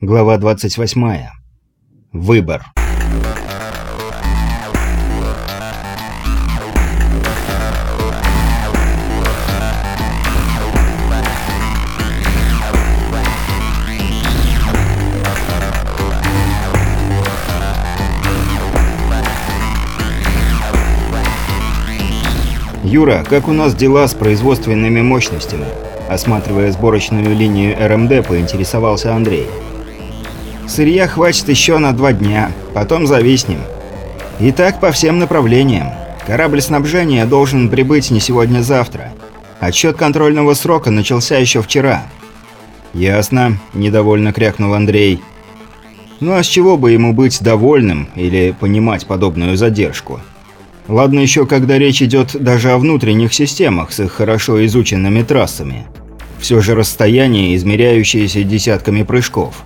Глава 28. Выбор. «Юра, как у нас дела с производственными мощностями?» Осматривая сборочную линию РМД, поинтересовался Андрей. «Сырья хватит еще на два дня, потом зависнем. И так по всем направлениям. Корабль снабжения должен прибыть не сегодня-завтра. Отсчет контрольного срока начался еще вчера». «Ясно», – недовольно крякнул Андрей. «Ну а с чего бы ему быть довольным или понимать подобную задержку?» Ладно еще, когда речь идет даже о внутренних системах с их хорошо изученными трассами. Все же расстояние, измеряющееся десятками прыжков.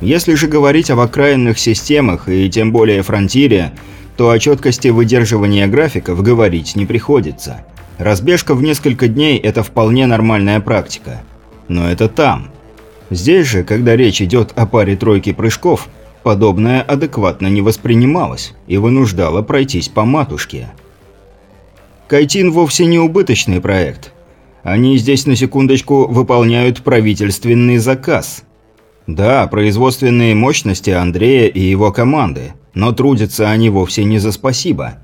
Если же говорить об окраинных системах и тем более фронтире, то о четкости выдерживания графиков говорить не приходится. Разбежка в несколько дней – это вполне нормальная практика. Но это там. Здесь же, когда речь идет о паре тройки прыжков – подобное адекватно не воспринималось и вынуждало пройтись по матушке. Кайтин вовсе не убыточный проект. Они здесь на секундочку выполняют правительственный заказ. Да, производственные мощности Андрея и его команды, но трудятся они вовсе не за спасибо.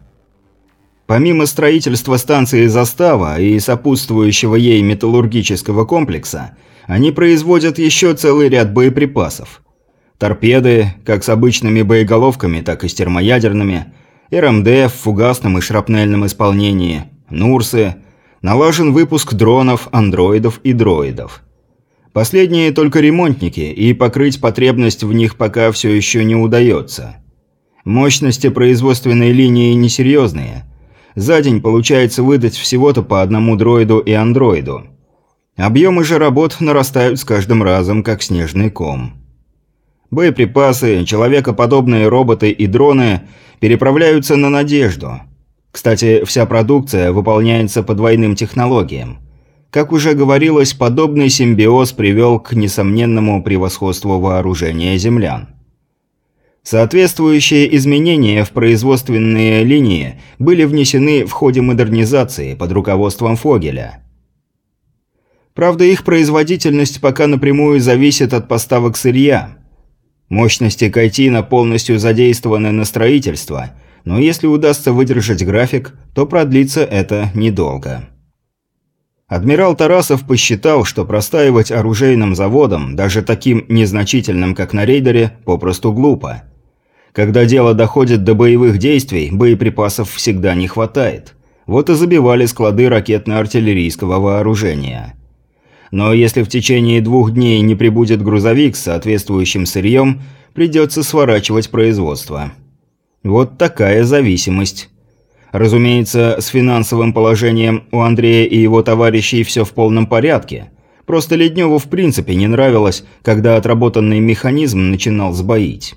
Помимо строительства станции «Застава» и сопутствующего ей металлургического комплекса, они производят еще целый ряд боеприпасов. Торпеды, как с обычными боеголовками, так и с термоядерными, РМД в фугасном и шрапнельном исполнении, Нурсы, налажен выпуск дронов, андроидов и дроидов. Последние только ремонтники, и покрыть потребность в них пока все еще не удается. Мощности производственной линии несерьезные. За день получается выдать всего-то по одному дроиду и андроиду. Объемы же работ нарастают с каждым разом, как снежный ком. Боеприпасы, человекоподобные роботы и дроны переправляются на «Надежду». Кстати, вся продукция выполняется по двойным технологиям. Как уже говорилось, подобный симбиоз привел к несомненному превосходству вооружения землян. Соответствующие изменения в производственные линии были внесены в ходе модернизации под руководством Фогеля. Правда, их производительность пока напрямую зависит от поставок сырья – Мощности Кайтина полностью задействованы на строительство, но если удастся выдержать график, то продлится это недолго. Адмирал Тарасов посчитал, что простаивать оружейным заводом, даже таким незначительным, как на рейдере, попросту глупо. Когда дело доходит до боевых действий, боеприпасов всегда не хватает. Вот и забивали склады ракетно-артиллерийского вооружения. Но если в течение двух дней не прибудет грузовик с соответствующим сырьем, придется сворачивать производство. Вот такая зависимость. Разумеется, с финансовым положением у Андрея и его товарищей все в полном порядке. Просто Ледневу в принципе не нравилось, когда отработанный механизм начинал сбоить.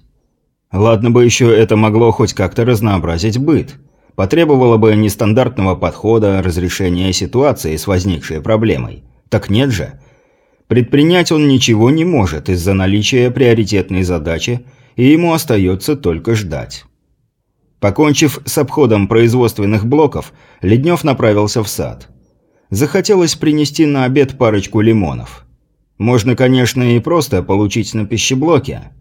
Ладно бы еще это могло хоть как-то разнообразить быт. Потребовало бы нестандартного подхода, разрешения ситуации с возникшей проблемой. Так нет же. Предпринять он ничего не может из-за наличия приоритетной задачи, и ему остается только ждать. Покончив с обходом производственных блоков, Леднев направился в сад. Захотелось принести на обед парочку лимонов. Можно, конечно, и просто получить на пищеблоке.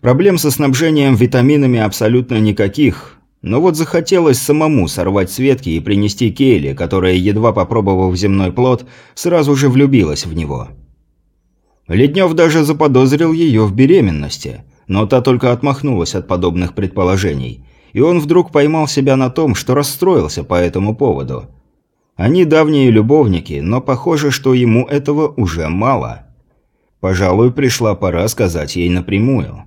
Проблем со снабжением витаминами абсолютно никаких, но вот захотелось самому сорвать с ветки и принести Кейли, которая, едва попробовав земной плод, сразу же влюбилась в него. Леднев даже заподозрил ее в беременности, но та только отмахнулась от подобных предположений, и он вдруг поймал себя на том, что расстроился по этому поводу. Они давние любовники, но похоже, что ему этого уже мало. Пожалуй, пришла пора сказать ей напрямую.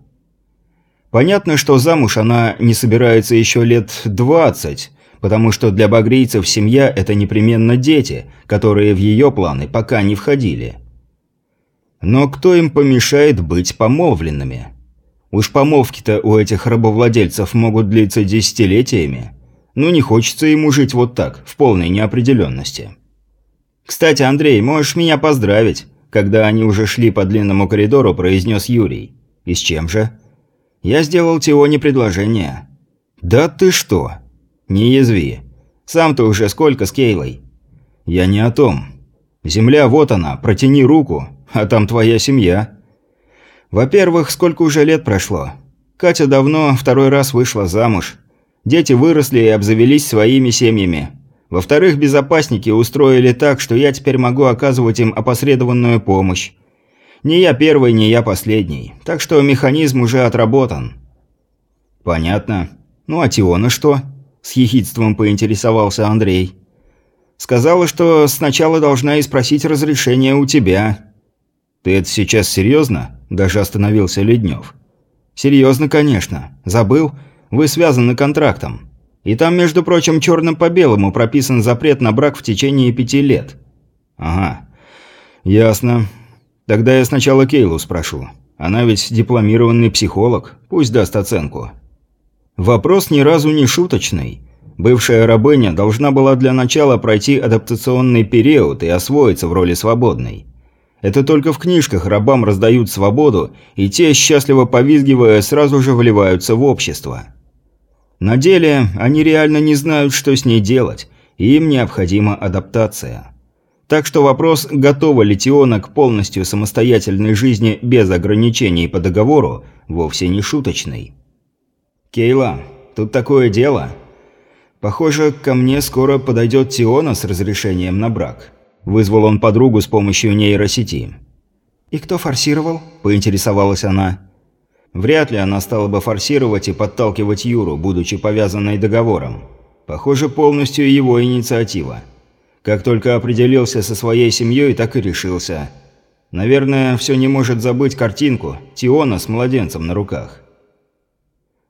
Понятно, что замуж она не собирается еще лет 20, потому что для багрийцев семья – это непременно дети, которые в ее планы пока не входили. Но кто им помешает быть помолвленными? Уж помолвки-то у этих рабовладельцев могут длиться десятилетиями. Ну не хочется ему жить вот так, в полной неопределенности. «Кстати, Андрей, можешь меня поздравить. когда они уже шли по длинному коридору, произнес Юрий. «И с чем же?» «Я сделал Тионе предложение». «Да ты что?» «Не язви. Сам-то уже сколько с Кейлой?» «Я не о том. Земля вот она, протяни руку, а там твоя семья». «Во-первых, сколько уже лет прошло? Катя давно второй раз вышла замуж. Дети выросли и обзавелись своими семьями. Во-вторых, безопасники устроили так, что я теперь могу оказывать им опосредованную помощь. Не я первый, не я последний. Так что механизм уже отработан. Понятно. Ну а Тиона что? С ехидством поинтересовался Андрей. Сказала, что сначала должна и спросить разрешение у тебя. Ты это сейчас серьезно? Даже остановился Леднев. Серьезно, конечно. Забыл? Вы связаны контрактом. И там, между прочим, черным по белому прописан запрет на брак в течение пяти лет. Ага. Ясно. Тогда я сначала Кейлу спрошу. Она ведь дипломированный психолог, пусть даст оценку. Вопрос ни разу не шуточный. Бывшая рабыня должна была для начала пройти адаптационный период и освоиться в роли свободной. Это только в книжках рабам раздают свободу, и те, счастливо повизгивая, сразу же вливаются в общество. На деле они реально не знают, что с ней делать, и им необходима адаптация. Так что вопрос, готова ли Тиона к полностью самостоятельной жизни без ограничений по договору, вовсе не шуточный. «Кейла, тут такое дело. Похоже, ко мне скоро подойдет Тиона с разрешением на брак». Вызвал он подругу с помощью нейросети. «И кто форсировал?» – поинтересовалась она. Вряд ли она стала бы форсировать и подталкивать Юру, будучи повязанной договором. Похоже, полностью его инициатива. Как только определился со своей семьей, так и решился. Наверное, все не может забыть картинку Тиона с младенцем на руках.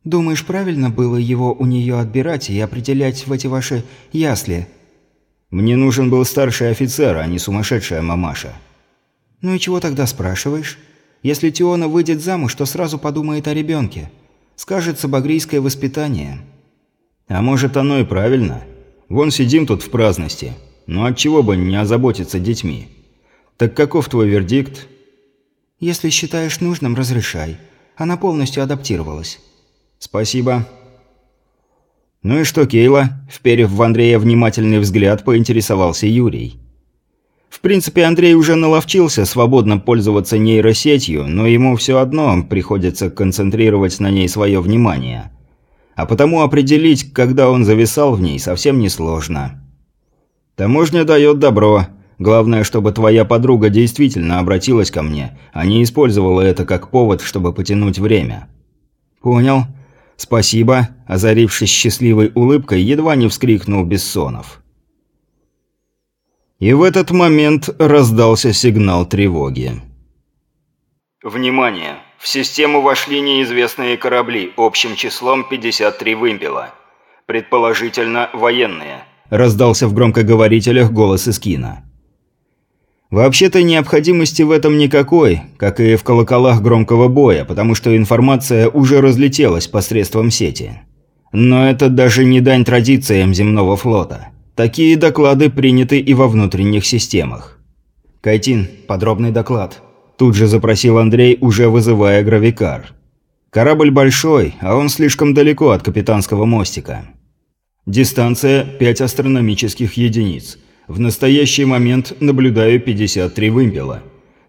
«Думаешь, правильно было его у нее отбирать и определять в эти ваши ясли?» «Мне нужен был старший офицер, а не сумасшедшая мамаша». «Ну и чего тогда спрашиваешь?» Если Тиона выйдет замуж, то сразу подумает о ребенке. Скажется багрийское воспитание. А может оно и правильно. Вон сидим тут в праздности. Ну от чего бы не озаботиться детьми? Так каков твой вердикт? Если считаешь нужным, разрешай. Она полностью адаптировалась. Спасибо. Ну и что, Кейла? Вперев в Андрея внимательный взгляд, поинтересовался Юрий. В принципе, Андрей уже наловчился свободно пользоваться нейросетью, но ему все одно приходится концентрировать на ней свое внимание. А потому определить, когда он зависал в ней, совсем несложно. Таможня дает добро. Главное, чтобы твоя подруга действительно обратилась ко мне, а не использовала это как повод, чтобы потянуть время. Понял. Спасибо, озарившись счастливой улыбкой, едва не вскрикнул Бессонов. И в этот момент раздался сигнал тревоги. «Внимание! В систему вошли неизвестные корабли общим числом 53 вымпела. Предположительно, военные», – раздался в громкоговорителях голос Искина. Вообще-то необходимости в этом никакой, как и в колоколах громкого боя, потому что информация уже разлетелась посредством сети. Но это даже не дань традициям земного флота. Такие доклады приняты и во внутренних системах. «Кайтин, подробный доклад», – тут же запросил Андрей, уже вызывая гравикар. «Корабль большой, а он слишком далеко от капитанского мостика. Дистанция – 5 астрономических единиц. В настоящий момент наблюдаю 53 вымпела.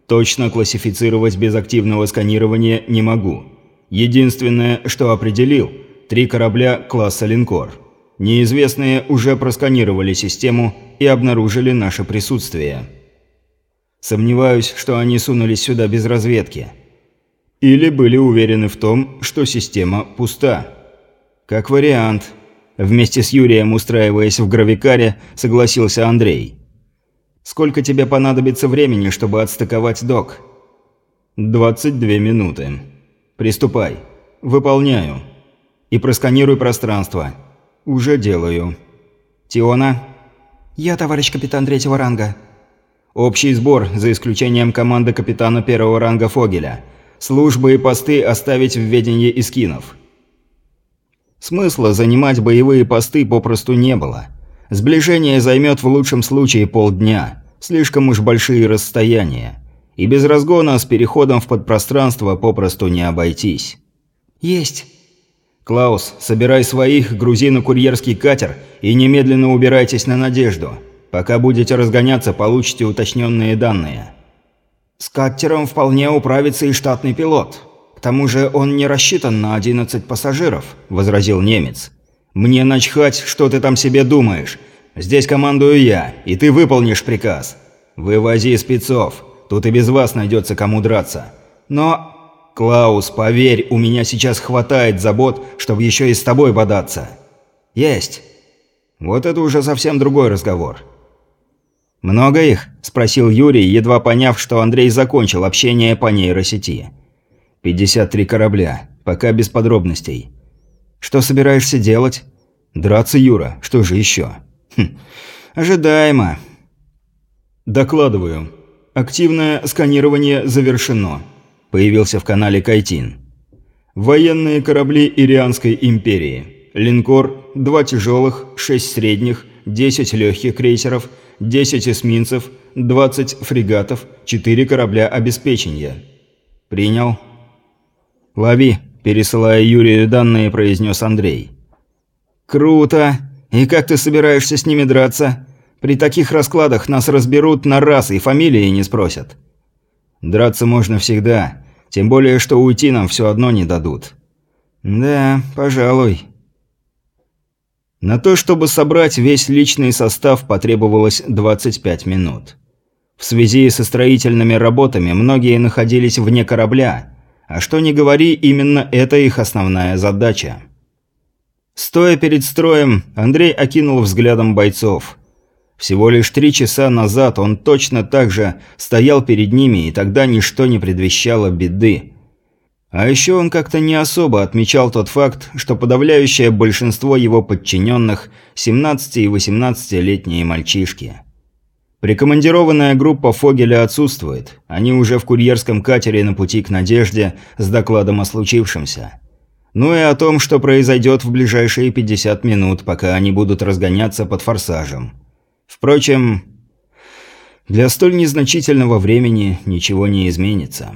Точно классифицировать без активного сканирования не могу. Единственное, что определил – три корабля класса «Линкор». Неизвестные уже просканировали систему и обнаружили наше присутствие. Сомневаюсь, что они сунулись сюда без разведки. Или были уверены в том, что система пуста. Как вариант. Вместе с Юрием, устраиваясь в гравикаре, согласился Андрей. «Сколько тебе понадобится времени, чтобы отстыковать док?» «22 минуты. Приступай. Выполняю. И просканируй пространство. «Уже делаю». «Тиона?» «Я, товарищ капитан третьего ранга». «Общий сбор, за исключением команды капитана первого ранга Фогеля. Службы и посты оставить в ведении искинов». Смысла занимать боевые посты попросту не было. Сближение займет в лучшем случае полдня. Слишком уж большие расстояния. И без разгона с переходом в подпространство попросту не обойтись. «Есть!» «Клаус, собирай своих, грузи на курьерский катер и немедленно убирайтесь на Надежду. Пока будете разгоняться, получите уточненные данные». «С катером вполне управится и штатный пилот. К тому же он не рассчитан на 11 пассажиров», – возразил немец. «Мне начхать, что ты там себе думаешь. Здесь командую я, и ты выполнишь приказ. Вывози спецов. Тут и без вас найдется кому драться. Но «Клаус, поверь, у меня сейчас хватает забот, чтобы еще и с тобой бодаться». «Есть». «Вот это уже совсем другой разговор». «Много их?» – спросил Юрий, едва поняв, что Андрей закончил общение по нейросети. «53 корабля. Пока без подробностей». «Что собираешься делать?» «Драться, Юра. Что же еще?» «Хм. Ожидаемо». «Докладываю. Активное сканирование завершено» появился в канале Кайтин. Военные корабли Ирианской империи. Линкор, два тяжелых, шесть средних, 10 легких крейсеров, 10 эсминцев, 20 фрегатов, 4 корабля обеспечения. Принял. Лови, пересылая Юрию данные, произнес Андрей. Круто. И как ты собираешься с ними драться? При таких раскладах нас разберут на раз и фамилии не спросят. Драться можно всегда. Тем более, что уйти нам все одно не дадут. Да, пожалуй. На то, чтобы собрать весь личный состав, потребовалось 25 минут. В связи со строительными работами многие находились вне корабля, а что ни говори, именно это их основная задача. Стоя перед строем, Андрей окинул взглядом бойцов – всего лишь три часа назад он точно так же стоял перед ними, и тогда ничто не предвещало беды. А еще он как-то не особо отмечал тот факт, что подавляющее большинство его подчиненных – 17- и 18-летние мальчишки. Прикомандированная группа Фогеля отсутствует. Они уже в курьерском катере на пути к Надежде с докладом о случившемся. Ну и о том, что произойдет в ближайшие 50 минут, пока они будут разгоняться под форсажем. Впрочем, для столь незначительного времени ничего не изменится.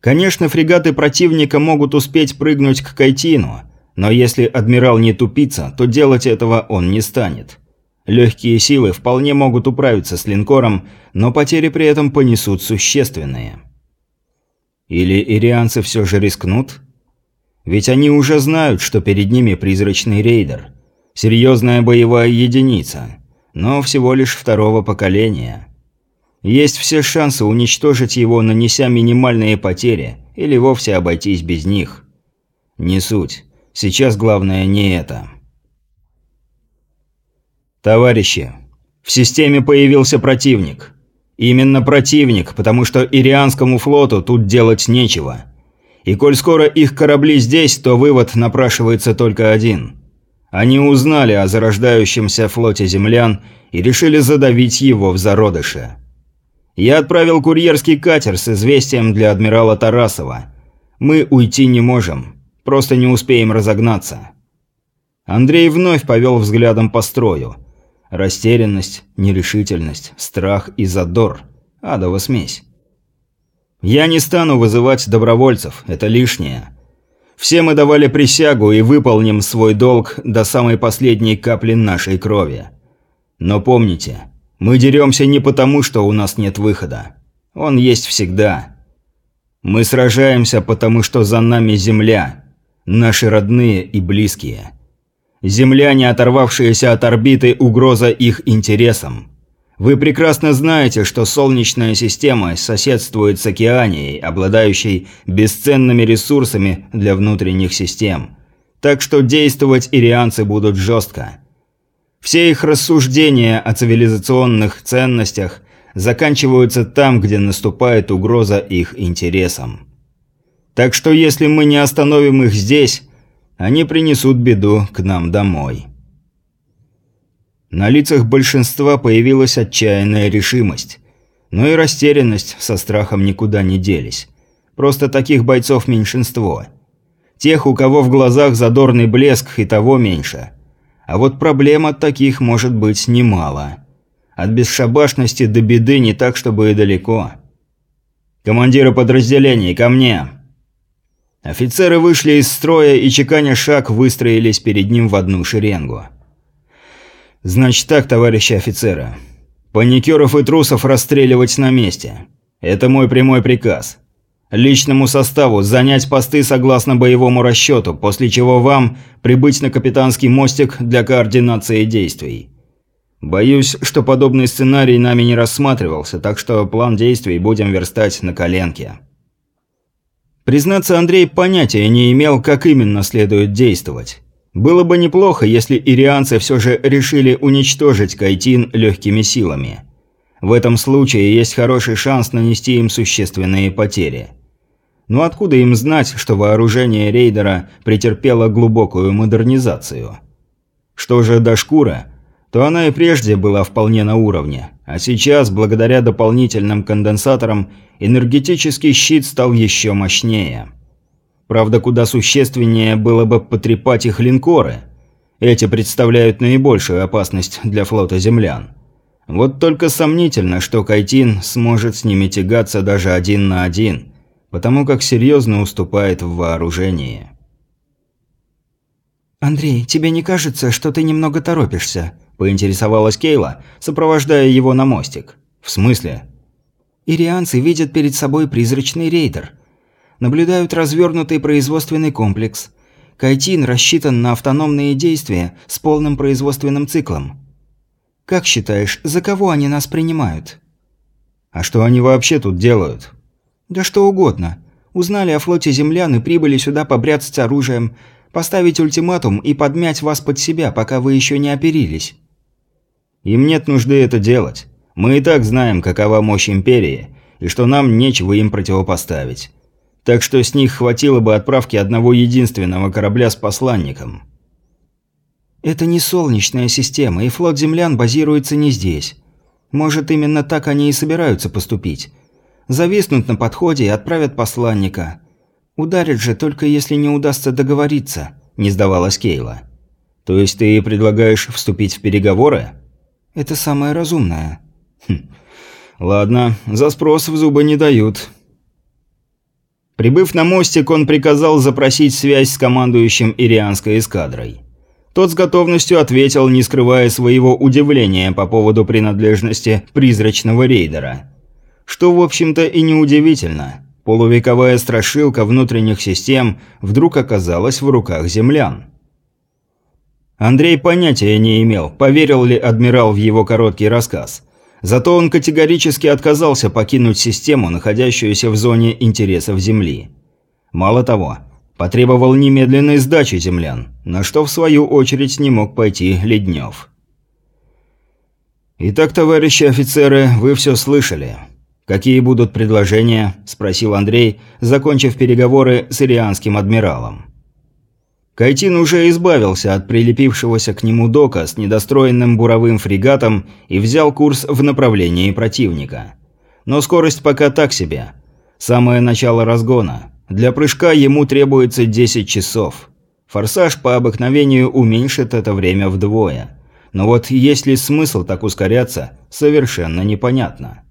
Конечно, фрегаты противника могут успеть прыгнуть к Кайтину, но если адмирал не тупица, то делать этого он не станет. Легкие силы вполне могут управиться с линкором, но потери при этом понесут существенные. Или ирианцы все же рискнут? Ведь они уже знают, что перед ними призрачный рейдер – Серьезная боевая единица, но всего лишь второго поколения. Есть все шансы уничтожить его, нанеся минимальные потери, или вовсе обойтись без них. Не суть. Сейчас главное не это. Товарищи, в системе появился противник. Именно противник, потому что Ирианскому флоту тут делать нечего. И коль скоро их корабли здесь, то вывод напрашивается только один – они узнали о зарождающемся флоте землян и решили задавить его в зародыше. Я отправил курьерский катер с известием для адмирала Тарасова. Мы уйти не можем, просто не успеем разогнаться. Андрей вновь повел взглядом по строю. Растерянность, нерешительность, страх и задор. Адова смесь. Я не стану вызывать добровольцев, это лишнее. Все мы давали присягу и выполним свой долг до самой последней капли нашей крови. Но помните, мы деремся не потому, что у нас нет выхода. Он есть всегда. Мы сражаемся, потому что за нами земля, наши родные и близкие. Земляне, оторвавшиеся от орбиты, угроза их интересам. Вы прекрасно знаете, что Солнечная система соседствует с Океанией, обладающей бесценными ресурсами для внутренних систем. Так что действовать ирианцы будут жестко. Все их рассуждения о цивилизационных ценностях заканчиваются там, где наступает угроза их интересам. Так что если мы не остановим их здесь, они принесут беду к нам домой. На лицах большинства появилась отчаянная решимость. Но и растерянность со страхом никуда не делись. Просто таких бойцов меньшинство. Тех, у кого в глазах задорный блеск, и того меньше. А вот проблем от таких может быть немало. От бесшабашности до беды не так, чтобы и далеко. «Командиры подразделений, ко мне!» Офицеры вышли из строя и, чеканя шаг, выстроились перед ним в одну шеренгу. «Значит так, товарищи офицеры. Паникеров и трусов расстреливать на месте. Это мой прямой приказ. Личному составу занять посты согласно боевому расчету, после чего вам прибыть на капитанский мостик для координации действий. Боюсь, что подобный сценарий нами не рассматривался, так что план действий будем верстать на коленке». Признаться, Андрей понятия не имел, как именно следует действовать. Было бы неплохо, если ирианцы все же решили уничтожить Кайтин легкими силами. В этом случае есть хороший шанс нанести им существенные потери. Но откуда им знать, что вооружение рейдера претерпело глубокую модернизацию? Что же до шкуры, то она и прежде была вполне на уровне, а сейчас, благодаря дополнительным конденсаторам, энергетический щит стал еще мощнее. Правда, куда существеннее было бы потрепать их линкоры. Эти представляют наибольшую опасность для флота землян. Вот только сомнительно, что Кайтин сможет с ними тягаться даже один на один, потому как серьезно уступает в вооружении. «Андрей, тебе не кажется, что ты немного торопишься?» – поинтересовалась Кейла, сопровождая его на мостик. «В смысле?» «Ирианцы видят перед собой призрачный рейдер – наблюдают развернутый производственный комплекс. Кайтин рассчитан на автономные действия с полным производственным циклом. Как считаешь, за кого они нас принимают? А что они вообще тут делают? Да что угодно. Узнали о флоте землян и прибыли сюда побряцать оружием, поставить ультиматум и подмять вас под себя, пока вы еще не оперились. Им нет нужды это делать. Мы и так знаем, какова мощь Империи, и что нам нечего им противопоставить так что с них хватило бы отправки одного единственного корабля с посланником. Это не солнечная система, и флот землян базируется не здесь. Может, именно так они и собираются поступить. Зависнут на подходе и отправят посланника. Ударят же, только если не удастся договориться, не сдавалась Кейла. То есть ты предлагаешь вступить в переговоры? Это самое разумное. Хм. Ладно, за спрос в зубы не дают. Прибыв на мостик, он приказал запросить связь с командующим Ирианской эскадрой. Тот с готовностью ответил, не скрывая своего удивления по поводу принадлежности призрачного рейдера. Что, в общем-то, и неудивительно. Полувековая страшилка внутренних систем вдруг оказалась в руках землян. Андрей понятия не имел, поверил ли адмирал в его короткий рассказ – Зато он категорически отказался покинуть систему, находящуюся в зоне интересов Земли. Мало того, потребовал немедленной сдачи землян, на что в свою очередь не мог пойти Леднев. «Итак, товарищи офицеры, вы все слышали. Какие будут предложения?» – спросил Андрей, закончив переговоры с ирианским адмиралом. Кайтин уже избавился от прилепившегося к нему дока с недостроенным буровым фрегатом и взял курс в направлении противника. Но скорость пока так себе. Самое начало разгона. Для прыжка ему требуется 10 часов. Форсаж по обыкновению уменьшит это время вдвое. Но вот есть ли смысл так ускоряться, совершенно непонятно.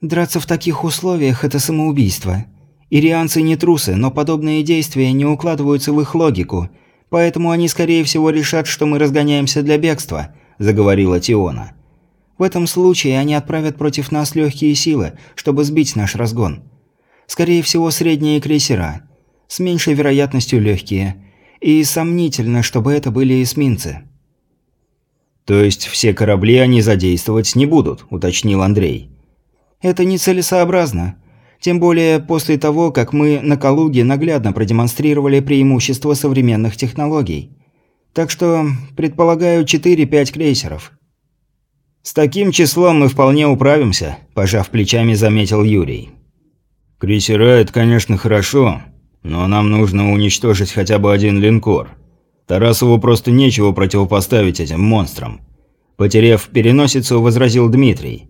«Драться в таких условиях – это самоубийство», Ирианцы не трусы, но подобные действия не укладываются в их логику, поэтому они, скорее всего, решат, что мы разгоняемся для бегства», – заговорила Тиона. «В этом случае они отправят против нас легкие силы, чтобы сбить наш разгон. Скорее всего, средние крейсера. С меньшей вероятностью легкие. И сомнительно, чтобы это были эсминцы». «То есть все корабли они задействовать не будут», – уточнил Андрей. «Это нецелесообразно. Тем более после того, как мы на Калуге наглядно продемонстрировали преимущество современных технологий. Так что, предполагаю, 4-5 крейсеров. «С таким числом мы вполне управимся», – пожав плечами, заметил Юрий. «Крейсера – это, конечно, хорошо, но нам нужно уничтожить хотя бы один линкор. Тарасову просто нечего противопоставить этим монстрам». Потерев переносицу, возразил Дмитрий.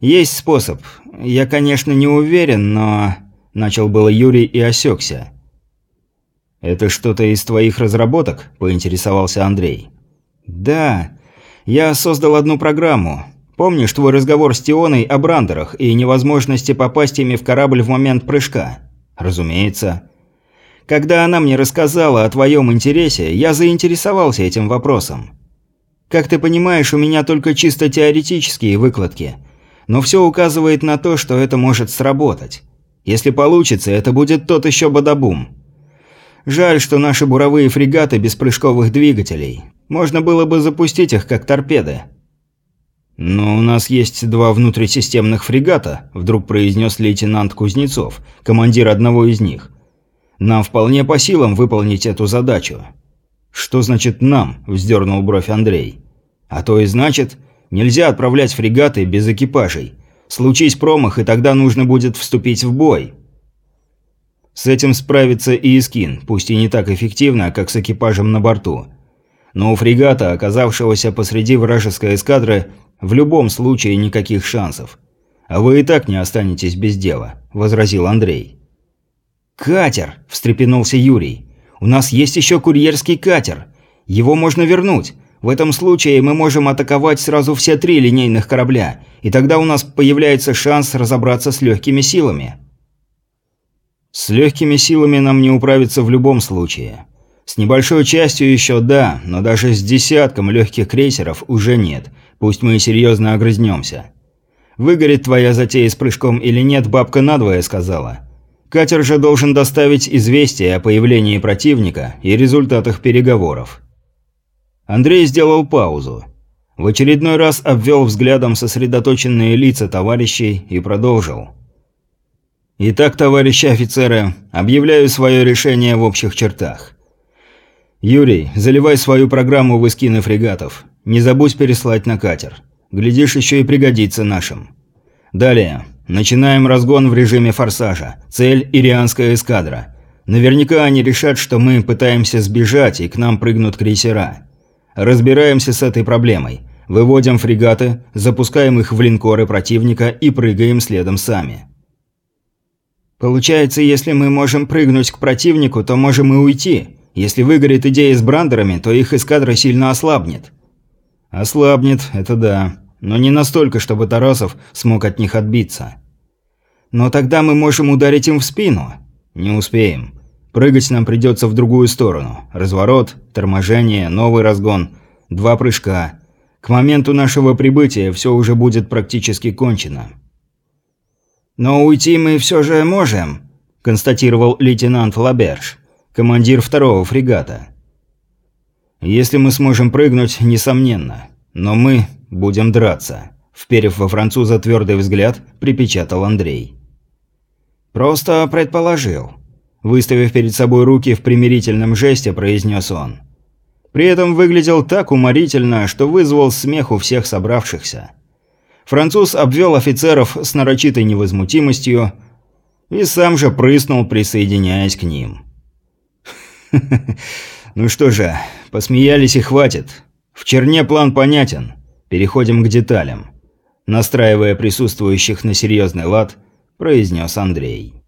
«Есть способ. Я, конечно, не уверен, но...» Начал было Юрий и осекся. «Это что-то из твоих разработок?» – поинтересовался Андрей. «Да. Я создал одну программу. Помнишь твой разговор с Тионой о брандерах и невозможности попасть ими в корабль в момент прыжка? Разумеется. Когда она мне рассказала о твоем интересе, я заинтересовался этим вопросом. Как ты понимаешь, у меня только чисто теоретические выкладки. Но все указывает на то, что это может сработать. Если получится, это будет тот еще бадабум. Жаль, что наши буровые фрегаты без прыжковых двигателей. Можно было бы запустить их как торпеды. «Но у нас есть два внутрисистемных фрегата», – вдруг произнес лейтенант Кузнецов, командир одного из них. «Нам вполне по силам выполнить эту задачу». «Что значит «нам»?» – вздернул бровь Андрей. «А то и значит, нельзя отправлять фрегаты без экипажей. Случись промах, и тогда нужно будет вступить в бой». С этим справится и Искин, пусть и не так эффективно, как с экипажем на борту. Но у фрегата, оказавшегося посреди вражеской эскадры, в любом случае никаких шансов. А вы и так не останетесь без дела», – возразил Андрей. «Катер!» – встрепенулся Юрий. «У нас есть еще курьерский катер. Его можно вернуть. В этом случае мы можем атаковать сразу все три линейных корабля, и тогда у нас появляется шанс разобраться с легкими силами». «С легкими силами нам не управиться в любом случае. С небольшой частью еще да, но даже с десятком легких крейсеров уже нет, пусть мы и серьезно огрызнемся. Выгорит твоя затея с прыжком или нет, бабка надвое сказала. Катер же должен доставить известие о появлении противника и результатах переговоров. Андрей сделал паузу. В очередной раз обвел взглядом сосредоточенные лица товарищей и продолжил. «Итак, товарищи офицеры, объявляю свое решение в общих чертах. «Юрий, заливай свою программу в эскины фрегатов. Не забудь переслать на катер. Глядишь, еще и пригодится нашим. Далее. Начинаем разгон в режиме форсажа. Цель – Ирианская эскадра. Наверняка они решат, что мы пытаемся сбежать, и к нам прыгнут крейсера. Разбираемся с этой проблемой. Выводим фрегаты, запускаем их в линкоры противника и прыгаем следом сами. Получается, если мы можем прыгнуть к противнику, то можем и уйти. Если выгорит идея с брандерами, то их эскадра сильно ослабнет. Ослабнет, это да. Но не настолько, чтобы Тарасов смог от них отбиться. Но тогда мы можем ударить им в спину. Не успеем. Прыгать нам придется в другую сторону. Разворот, торможение, новый разгон. Два прыжка. К моменту нашего прибытия все уже будет практически кончено. «Но уйти мы все же можем», – констатировал лейтенант Лаберж командир второго фрегата. «Если мы сможем прыгнуть, несомненно. Но мы будем драться», – вперев во француза твердый взгляд, припечатал Андрей. «Просто предположил», – выставив перед собой руки в примирительном жесте, произнес он. При этом выглядел так уморительно, что вызвал смех у всех собравшихся. Француз обвел офицеров с нарочитой невозмутимостью и сам же прыснул, присоединяясь к ним. Ну что же, посмеялись и хватит. В черне план понятен. Переходим к деталям. Настраивая присутствующих на серьезный лад, произнес Андрей.